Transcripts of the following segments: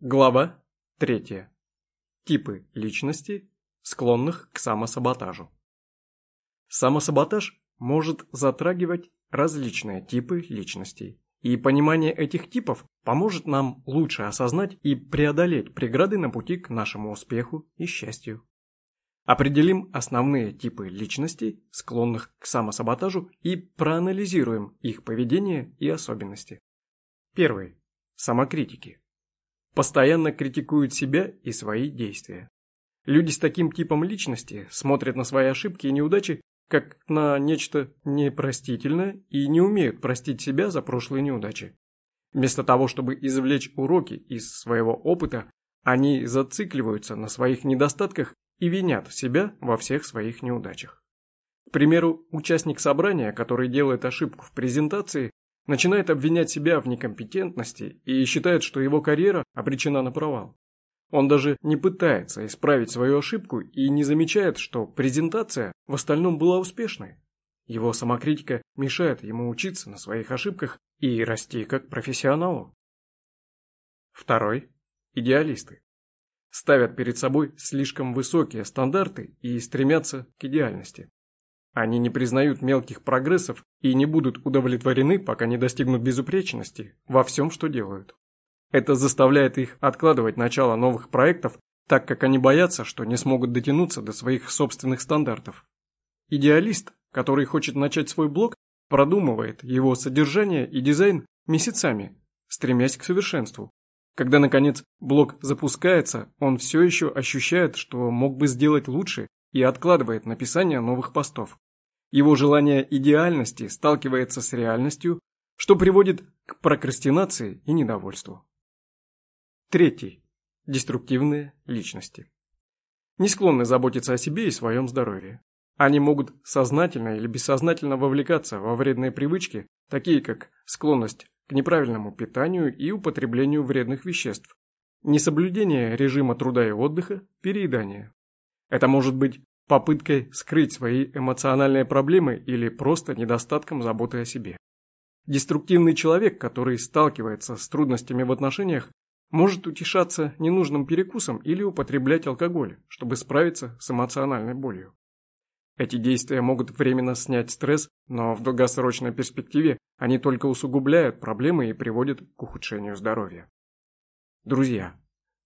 Глава 3. Типы личности, склонных к самосаботажу. Самосаботаж может затрагивать различные типы личностей, и понимание этих типов поможет нам лучше осознать и преодолеть преграды на пути к нашему успеху и счастью. Определим основные типы личностей, склонных к самосаботажу, и проанализируем их поведение и особенности. Первый. Самокритики постоянно критикуют себя и свои действия. Люди с таким типом личности смотрят на свои ошибки и неудачи как на нечто непростительное и не умеют простить себя за прошлые неудачи. Вместо того, чтобы извлечь уроки из своего опыта, они зацикливаются на своих недостатках и винят себя во всех своих неудачах. К примеру, участник собрания, который делает ошибку в презентации, начинает обвинять себя в некомпетентности и считает, что его карьера обречена на провал. Он даже не пытается исправить свою ошибку и не замечает, что презентация в остальном была успешной. Его самокритика мешает ему учиться на своих ошибках и расти как профессионалу. Второй. Идеалисты. Ставят перед собой слишком высокие стандарты и стремятся к идеальности. Они не признают мелких прогрессов и не будут удовлетворены, пока не достигнут безупречности во всем, что делают. Это заставляет их откладывать начало новых проектов, так как они боятся, что не смогут дотянуться до своих собственных стандартов. Идеалист, который хочет начать свой блог, продумывает его содержание и дизайн месяцами, стремясь к совершенству. Когда, наконец, блог запускается, он все еще ощущает, что мог бы сделать лучше и откладывает написание новых постов. Его желание идеальности сталкивается с реальностью, что приводит к прокрастинации и недовольству. Третий. Деструктивные личности. Не склонны заботиться о себе и своем здоровье. Они могут сознательно или бессознательно вовлекаться во вредные привычки, такие как склонность к неправильному питанию и употреблению вредных веществ, несоблюдение режима труда и отдыха, переедание. Это может быть попыткой скрыть свои эмоциональные проблемы или просто недостатком заботы о себе. Деструктивный человек, который сталкивается с трудностями в отношениях, может утешаться ненужным перекусом или употреблять алкоголь, чтобы справиться с эмоциональной болью. Эти действия могут временно снять стресс, но в долгосрочной перспективе они только усугубляют проблемы и приводят к ухудшению здоровья. Друзья,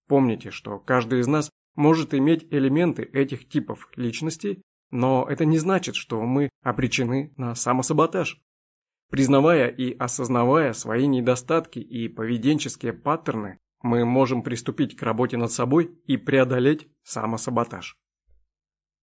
помните, что каждый из нас может иметь элементы этих типов личностей, но это не значит, что мы обречены на самосаботаж. Признавая и осознавая свои недостатки и поведенческие паттерны, мы можем приступить к работе над собой и преодолеть самосаботаж.